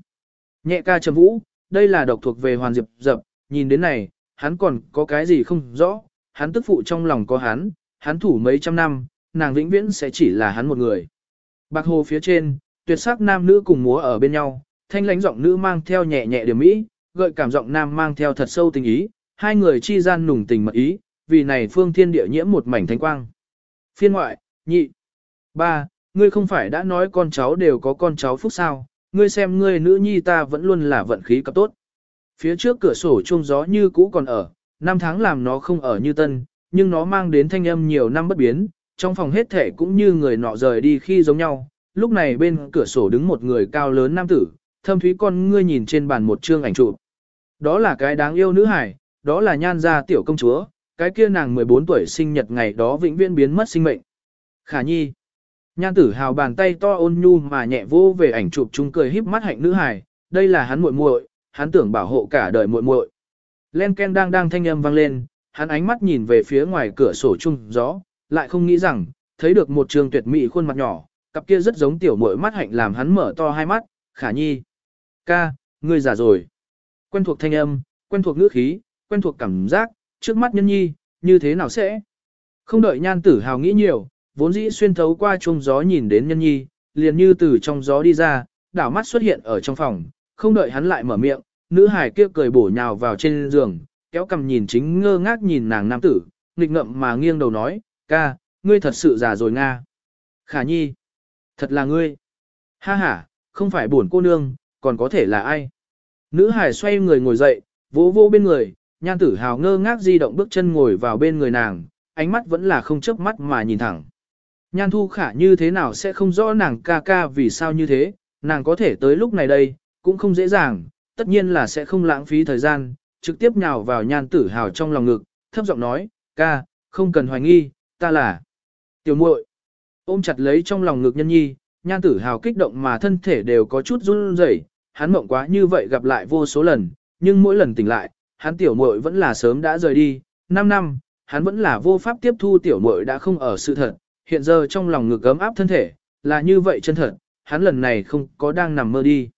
Nhẹ ca trầm vũ, đây là độc thuộc về Hoàn Diệp dập, nhìn đến này, hắn còn có cái gì không rõ, hắn tức phụ trong lòng có hắn, hắn thủ mấy trăm năm, nàng vĩnh viễn sẽ chỉ là hắn một người. Bạc hồ phía trên, tuyệt sắc nam nữ cùng múa ở bên nhau, thanh lãnh giọng nữ mang theo nhẹ nhẹ điểm mỹ, gợi cảm giọng nam mang theo thật sâu tình ý, hai người chi gian nùng tình mật ý, vì này phương thiên địa nhiễm một mảnh thánh quang. Phiên ngoại, nhị. Ba, ngươi không phải đã nói con cháu đều có con cháu phúc sao, ngươi xem ngươi nữ nhi ta vẫn luôn là vận khí cấp tốt. Phía trước cửa sổ chuông gió như cũ còn ở, năm tháng làm nó không ở như tân, nhưng nó mang đến thanh âm nhiều năm bất biến, trong phòng hết thể cũng như người nọ rời đi khi giống nhau. Lúc này bên cửa sổ đứng một người cao lớn nam tử, thâm thúy con ngươi nhìn trên bàn một chương ảnh chụp. Đó là cái đáng yêu nữ hải, đó là nhan gia tiểu công chúa, cái kia nàng 14 tuổi sinh nhật ngày đó vĩnh viễn biến mất sinh mệnh. Khả nhi. Nhan tử hào bàn tay to ôn nhu mà nhẹ vô về ảnh chụp chung cười híp mắt hạnh nữ hài, đây là hắn muội muội, hắn tưởng bảo hộ cả đời muội muội. Len Ken đang đang thanh âm vang lên, hắn ánh mắt nhìn về phía ngoài cửa sổ chung gió, lại không nghĩ rằng, thấy được một trường tuyệt mỹ khuôn mặt nhỏ, cặp kia rất giống tiểu muội mắt hạnh làm hắn mở to hai mắt, khả nhi. Ca, ngươi già rồi. Quen thuộc thanh âm, quen thuộc ngữ khí, quen thuộc cảm giác, trước mắt nhân nhi, như thế nào sẽ? Không đợi nhan tử hào nghĩ nhiều, vốn dĩ xuyên thấu qua chuông gió nhìn đến nhân nhi, liền như từ trong gió đi ra, đảo mắt xuất hiện ở trong phòng, không đợi hắn lại mở miệng, nữ hải kia cười bổ nhào vào trên giường, kéo cầm nhìn chính ngơ ngác nhìn nàng nam tử, nghịch ngậm mà nghiêng đầu nói, ca, ngươi thật sự già rồi nga. Khả nhi, thật là ngươi. Ha ha, không phải buồn cô nương, còn có thể là ai. Nữ hải xoay người ngồi dậy, vỗ vô bên người, nhan tử hào ngơ ngác di động bước chân ngồi vào bên người nàng, ánh mắt vẫn là không chớp mắt mà nhìn thẳng. Nhan thu khả như thế nào sẽ không rõ nàng ca ca vì sao như thế, nàng có thể tới lúc này đây, cũng không dễ dàng, tất nhiên là sẽ không lãng phí thời gian, trực tiếp nhào vào nhan tử hào trong lòng ngực, thấp giọng nói, ca, không cần hoài nghi, ta là tiểu muội. Ôm chặt lấy trong lòng ngực nhân nhi, nhan tử hào kích động mà thân thể đều có chút run rẩy, hắn mộng quá như vậy gặp lại vô số lần, nhưng mỗi lần tỉnh lại, hắn tiểu muội vẫn là sớm đã rời đi, 5 năm, hắn vẫn là vô pháp tiếp thu tiểu muội đã không ở sự thật, hiện giờ trong lòng ngực ấm áp thân thể, là như vậy chân thật, hắn lần này không có đang nằm mơ đi.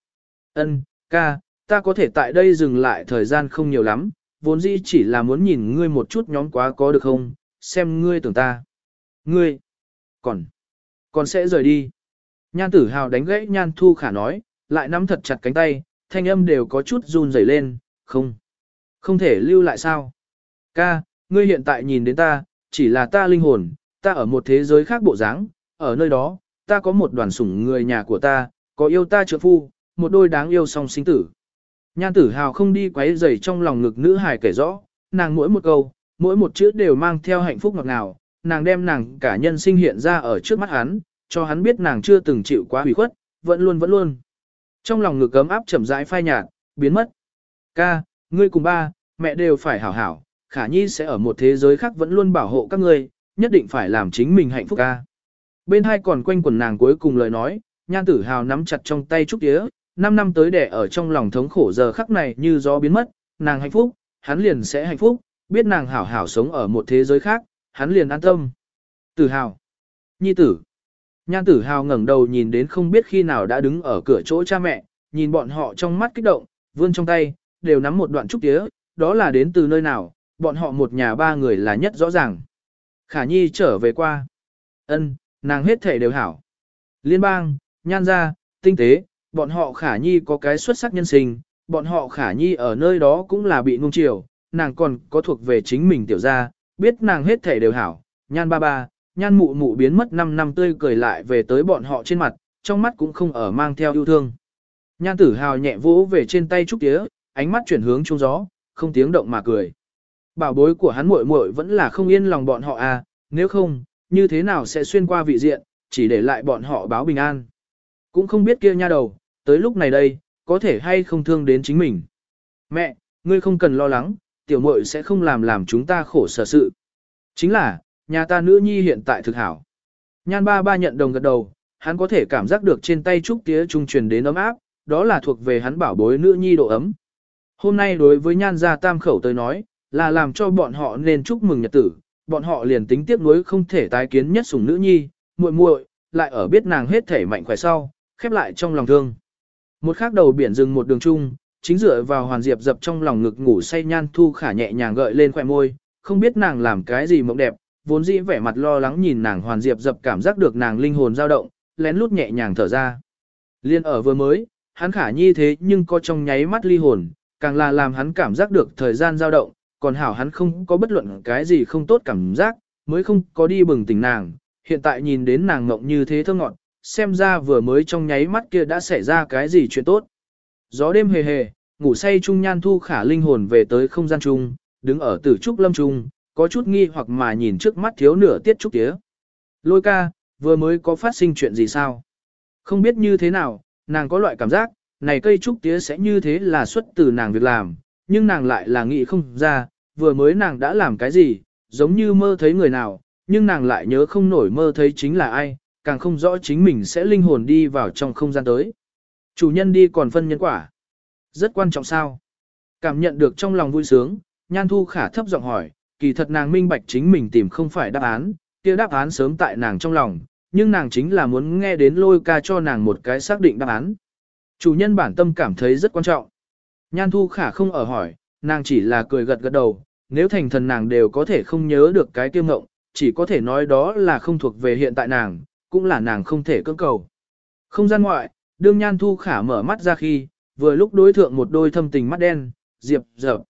Ân, ca, ta có thể tại đây dừng lại thời gian không nhiều lắm, vốn dĩ chỉ là muốn nhìn ngươi một chút nhóm quá có được không, xem ngươi tưởng ta. Ngươi, còn, còn sẽ rời đi. Nhan tử hào đánh gãy nhan thu khả nói, lại nắm thật chặt cánh tay, thanh âm đều có chút run rẩy lên, không. Không thể lưu lại sao? Ca, ngươi hiện tại nhìn đến ta, chỉ là ta linh hồn, ta ở một thế giới khác bộ dáng, ở nơi đó, ta có một đoàn sủng người nhà của ta, có yêu ta trợ phu, một đôi đáng yêu song sinh tử. Nhan tử hào không đi quấy rầy trong lòng ngực nữ hài kể rõ, nàng mỗi một câu, mỗi một chữ đều mang theo hạnh phúc ngọt ngào, nàng đem nàng cả nhân sinh hiện ra ở trước mắt hắn, cho hắn biết nàng chưa từng chịu quá hủy khuất, vẫn luôn vẫn luôn. Trong lòng ngực ấm áp chậm rãi phai nhạt, biến mất. Ca, ngươi cùng ba, mẹ đều phải hảo hảo, khả nhi sẽ ở một thế giới khác vẫn luôn bảo hộ các ngươi, nhất định phải làm chính mình hạnh phúc ca. Bên hai còn quanh quần nàng cuối cùng lời nói, nhan tử hào nắm chặt trong tay trúc đĩa, năm năm tới đẻ ở trong lòng thống khổ giờ khắc này như gió biến mất, nàng hạnh phúc, hắn liền sẽ hạnh phúc, biết nàng hảo hảo sống ở một thế giới khác, hắn liền an tâm. Tử hào, nhi tử, nhan tử hào ngẩng đầu nhìn đến không biết khi nào đã đứng ở cửa chỗ cha mẹ, nhìn bọn họ trong mắt kích động, vươn trong tay, đều nắm một đoạn trúc tía, đó là đến từ nơi nào, bọn họ một nhà ba người là nhất rõ ràng. Khả Nhi trở về qua. ân nàng hết thể đều hảo. Liên bang, nhan gia, tinh tế, bọn họ Khả Nhi có cái xuất sắc nhân sinh, bọn họ Khả Nhi ở nơi đó cũng là bị nung chiều, nàng còn có thuộc về chính mình tiểu gia, biết nàng hết thể đều hảo. Nhan ba ba, nhan mụ mụ biến mất 5 năm tươi cười lại về tới bọn họ trên mặt, trong mắt cũng không ở mang theo yêu thương. Nhan tử hào nhẹ vỗ về trên tay trúc tía, ánh mắt chuyển hướng trung gió, không tiếng động mà cười. Bảo bối của hắn muội muội vẫn là không yên lòng bọn họ à, nếu không, như thế nào sẽ xuyên qua vị diện, chỉ để lại bọn họ báo bình an. Cũng không biết kia nha đầu, tới lúc này đây, có thể hay không thương đến chính mình. Mẹ, ngươi không cần lo lắng, tiểu muội sẽ không làm làm chúng ta khổ sở sự. Chính là, nhà ta nữ nhi hiện tại thực hảo. Nhan ba ba nhận đồng gật đầu, hắn có thể cảm giác được trên tay trúc tía trung truyền đến ấm áp, đó là thuộc về hắn bảo bối nữ nhi độ ấm. Hôm nay đối với nhan gia tam khẩu tới nói, là làm cho bọn họ nên chúc mừng nhật tử, bọn họ liền tính tiếc nuối không thể tái kiến nhất sủng nữ nhi, muội muội, lại ở biết nàng hết thể mạnh khỏe sau, khép lại trong lòng thương. Một khắc đầu biển rừng một đường chung, chính dựa vào hoàn diệp dập trong lòng ngực ngủ say nhan thu khả nhẹ nhàng gợi lên khỏe môi, không biết nàng làm cái gì mộng đẹp, vốn dĩ vẻ mặt lo lắng nhìn nàng hoàn diệp dập cảm giác được nàng linh hồn dao động, lén lút nhẹ nhàng thở ra. Liên ở vừa mới, hắn khả nhi thế nhưng có trong nháy mắt ly hồn, càng là làm hắn cảm giác được thời gian dao động, còn hảo hắn không có bất luận cái gì không tốt cảm giác, mới không có đi bừng tỉnh nàng, hiện tại nhìn đến nàng ngộng như thế thơ ngọn, xem ra vừa mới trong nháy mắt kia đã xảy ra cái gì chuyện tốt. Gió đêm hề hề, ngủ say trung nhan thu khả linh hồn về tới không gian trung, đứng ở tử trúc lâm trung, có chút nghi hoặc mà nhìn trước mắt thiếu nửa tiết trúc tía. Lôi ca, vừa mới có phát sinh chuyện gì sao? Không biết như thế nào, nàng có loại cảm giác, này cây trúc tía sẽ như thế là xuất từ nàng việc làm, nhưng nàng lại là nghĩ không ra, vừa mới nàng đã làm cái gì, giống như mơ thấy người nào, nhưng nàng lại nhớ không nổi mơ thấy chính là ai, càng không rõ chính mình sẽ linh hồn đi vào trong không gian tới. Chủ nhân đi còn phân nhân quả. Rất quan trọng sao? Cảm nhận được trong lòng vui sướng, Nhan Thu Khả thấp giọng hỏi, kỳ thật nàng minh bạch chính mình tìm không phải đáp án, kia đáp án sớm tại nàng trong lòng, nhưng nàng chính là muốn nghe đến lôi ca cho nàng một cái xác định đáp án. Chủ nhân bản tâm cảm thấy rất quan trọng. Nhan Thu Khả không ở hỏi, nàng chỉ là cười gật gật đầu, nếu thành thần nàng đều có thể không nhớ được cái kiêm ngộng, chỉ có thể nói đó là không thuộc về hiện tại nàng, cũng là nàng không thể cưỡng cầu. Không gian ngoại, đương Nhan Thu Khả mở mắt ra khi, vừa lúc đối thượng một đôi thâm tình mắt đen, Diệp dập.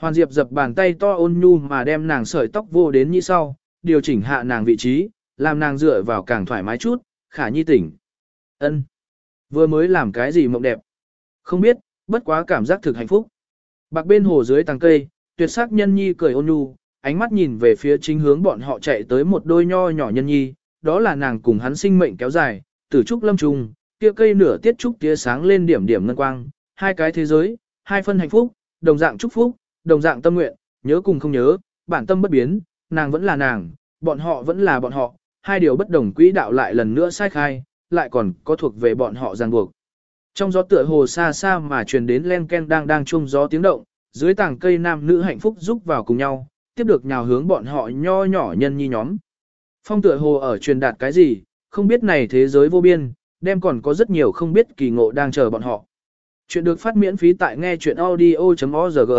Hoàn Diệp dập bàn tay to ôn nhu mà đem nàng sợi tóc vô đến như sau, điều chỉnh hạ nàng vị trí, làm nàng dựa vào càng thoải mái chút, khả nhi tỉnh. ân Vừa mới làm cái gì mộng đẹp? Không biết, bất quá cảm giác thực hạnh phúc. Bạc bên hồ dưới tàng cây, tuyệt sắc nhân nhi cười ôn nhu, ánh mắt nhìn về phía chính hướng bọn họ chạy tới một đôi nho nhỏ nhân nhi, đó là nàng cùng hắn sinh mệnh kéo dài, tử trúc lâm trùng, kia cây nửa tiết trúc tia sáng lên điểm điểm ngân quang, hai cái thế giới, hai phân hạnh phúc, đồng dạng chúc phúc, đồng dạng tâm nguyện, nhớ cùng không nhớ, bản tâm bất biến, nàng vẫn là nàng, bọn họ vẫn là bọn họ, hai điều bất đồng quỹ đạo lại lần nữa sai khai, lại còn có thuộc về bọn họ ràng buộc. Trong gió tựa hồ xa xa mà truyền đến len ken đang đang chung gió tiếng động, dưới tảng cây nam nữ hạnh phúc giúp vào cùng nhau, tiếp được nhào hướng bọn họ nho nhỏ nhân nhi nhóm. Phong tựa hồ ở truyền đạt cái gì, không biết này thế giới vô biên, đem còn có rất nhiều không biết kỳ ngộ đang chờ bọn họ. Chuyện được phát miễn phí tại nghe chuyện audio.org